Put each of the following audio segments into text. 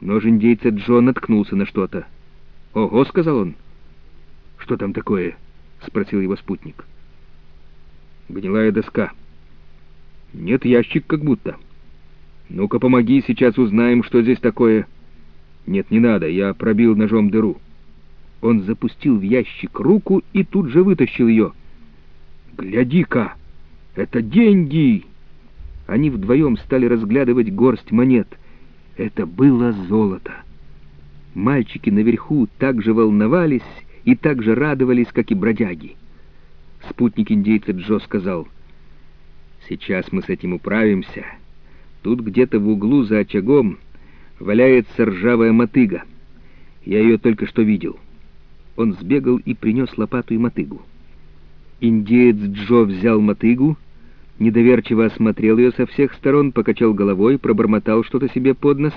Нож индейца Джо наткнулся на что-то. «Ого!» — сказал он. «Что там такое?» — спросил его спутник. «Гнилая доска». «Нет, ящик как будто». «Ну-ка, помоги, сейчас узнаем, что здесь такое». «Нет, не надо, я пробил ножом дыру». Он запустил в ящик руку и тут же вытащил ее. «Гляди-ка! Это деньги!» Они вдвоем стали разглядывать горсть монет. Это было золото. Мальчики наверху так же волновались и так же радовались, как и бродяги. Спутник индейца Джо сказал, «Сейчас мы с этим управимся. Тут где-то в углу за очагом валяется ржавая мотыга. Я ее только что видел». Он сбегал и принес лопату и мотыгу. Индеец Джо взял мотыгу, недоверчиво осмотрел ее со всех сторон, покачал головой, пробормотал что-то себе под нос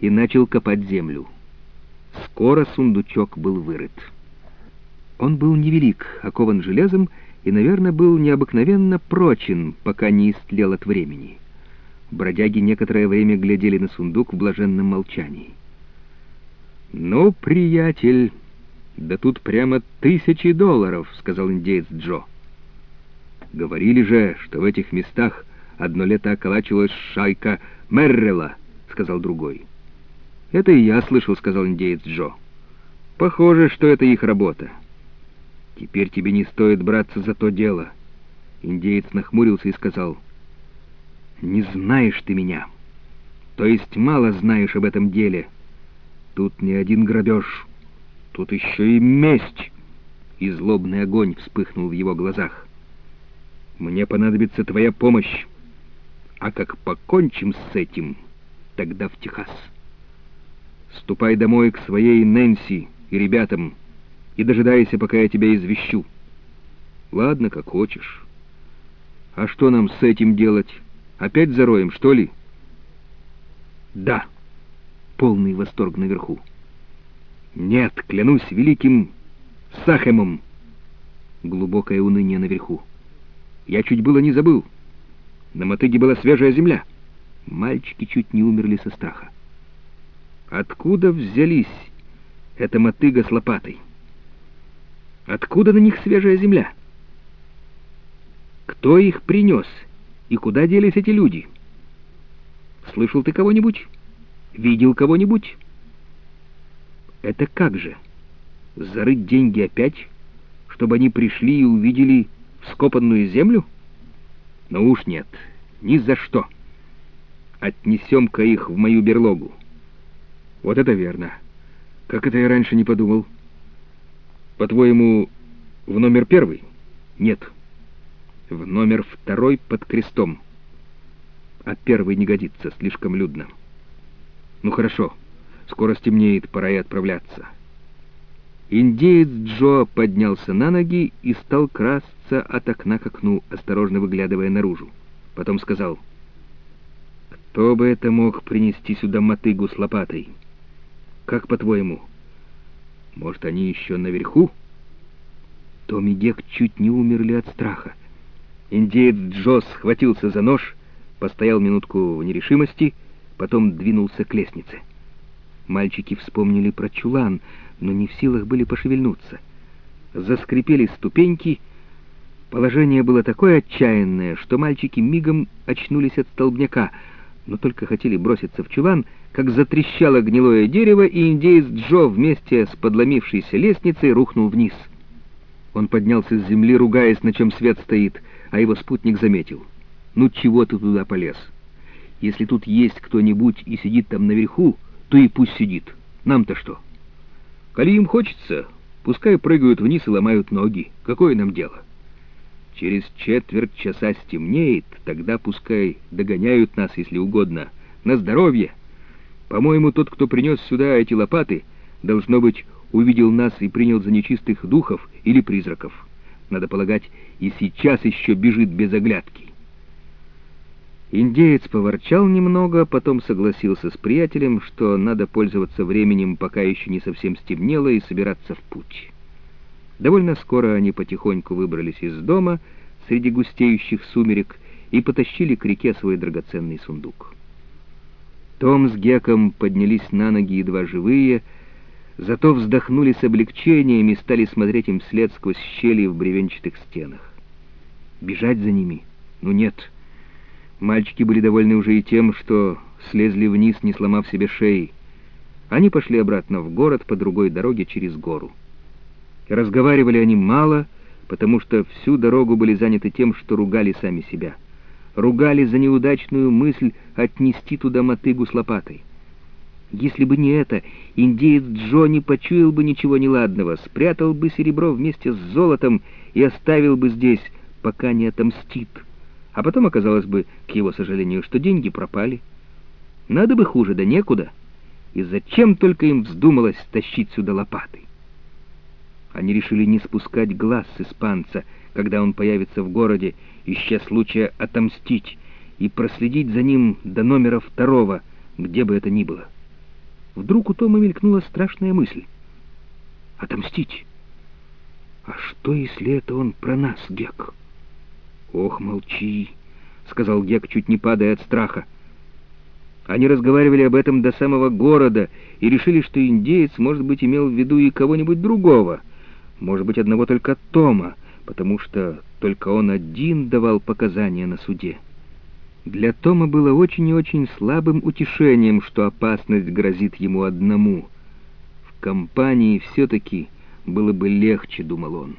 и начал копать землю. Скоро сундучок был вырыт. Он был невелик, окован железом, и, наверное, был необыкновенно прочен, пока не истлел от времени. Бродяги некоторое время глядели на сундук в блаженном молчании. «Ну, приятель, да тут прямо тысячи долларов», — сказал индеец Джо. «Говорили же, что в этих местах одно лето околачивалась шайка Меррела», — сказал другой. «Это и я слышал», — сказал индеец Джо. «Похоже, что это их работа». «Теперь тебе не стоит браться за то дело». Индеец нахмурился и сказал, «Не знаешь ты меня. То есть мало знаешь об этом деле. Тут не один грабеж, тут еще и месть». И злобный огонь вспыхнул в его глазах. «Мне понадобится твоя помощь. А как покончим с этим, тогда в Техас». Ступай домой к своей Нэнси и ребятам и дожидайся, пока я тебя извещу. Ладно, как хочешь. А что нам с этим делать? Опять зароем, что ли? Да. Полный восторг наверху. Нет, клянусь великим Сахемом. Глубокое уныние наверху. Я чуть было не забыл. На мотыге была свежая земля. Мальчики чуть не умерли со страха. Откуда взялись эта мотыга с лопатой? Откуда на них свежая земля? Кто их принес? И куда делись эти люди? Слышал ты кого-нибудь? Видел кого-нибудь? Это как же? Зарыть деньги опять, чтобы они пришли и увидели вскопанную землю? Ну уж нет, ни за что. Отнесем-ка их в мою берлогу. Вот это верно. Как это я раньше не подумал? По-твоему, в номер первый? Нет. В номер второй под крестом. А первый не годится, слишком людно. Ну хорошо, скоро стемнеет, пора и отправляться. Индеец Джо поднялся на ноги и стал красться от окна к окну, осторожно выглядывая наружу. Потом сказал, «Кто бы это мог принести сюда мотыгу с лопатой?» Как по-твоему? Может, они еще наверху? Том и Дек чуть не умерли от страха. Индеец Джо схватился за нож, постоял минутку в нерешимости, потом двинулся к лестнице. Мальчики вспомнили про чулан, но не в силах были пошевельнуться. Заскрипели ступеньки. Положение было такое отчаянное, что мальчики мигом очнулись от столбняка — но только хотели броситься в чулан, как затрещало гнилое дерево, и индеец Джо вместе с подломившейся лестницей рухнул вниз. Он поднялся с земли, ругаясь, на чем свет стоит, а его спутник заметил. «Ну чего ты туда полез? Если тут есть кто-нибудь и сидит там наверху, то и пусть сидит. Нам-то что? Коли им хочется, пускай прыгают вниз и ломают ноги. Какое нам дело?» Через четверть часа стемнеет, тогда пускай догоняют нас, если угодно. На здоровье! По-моему, тот, кто принес сюда эти лопаты, должно быть, увидел нас и принял за нечистых духов или призраков. Надо полагать, и сейчас еще бежит без оглядки. Индеец поворчал немного, потом согласился с приятелем, что надо пользоваться временем, пока еще не совсем стемнело, и собираться в путь. Довольно скоро они потихоньку выбрались из дома среди густеющих сумерек и потащили к реке свой драгоценный сундук. Том с Геком поднялись на ноги едва живые, зато вздохнули с облегчением и стали смотреть им вслед сквозь щели в бревенчатых стенах. Бежать за ними? Ну нет. Мальчики были довольны уже и тем, что слезли вниз, не сломав себе шеи. Они пошли обратно в город по другой дороге через гору. Разговаривали они мало, потому что всю дорогу были заняты тем, что ругали сами себя. Ругали за неудачную мысль отнести туда мотыгу с лопатой. Если бы не это, индеец Джонни почуял бы ничего неладного, спрятал бы серебро вместе с золотом и оставил бы здесь, пока не отомстит. А потом оказалось бы, к его сожалению, что деньги пропали. Надо бы хуже, да некуда. И зачем только им вздумалось тащить сюда лопаты? Они решили не спускать глаз с испанца, когда он появится в городе, ища случая отомстить, и проследить за ним до номера второго, где бы это ни было. Вдруг у Тома мелькнула страшная мысль. Отомстить? А что, если это он про нас, Гек? Ох, молчи, — сказал Гек, чуть не падая от страха. Они разговаривали об этом до самого города и решили, что индеец, может быть, имел в виду и кого-нибудь другого, может быть, одного только Тома, потому что только он один давал показания на суде. Для Тома было очень и очень слабым утешением, что опасность грозит ему одному. В компании все-таки было бы легче, думал он.